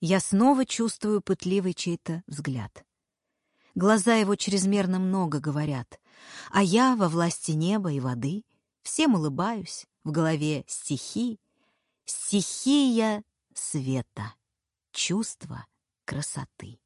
Я снова чувствую пытливый чей-то взгляд. Глаза его чрезмерно много говорят, а я во власти неба и воды, всем улыбаюсь, в голове стихи, стихия света, чувство красоты.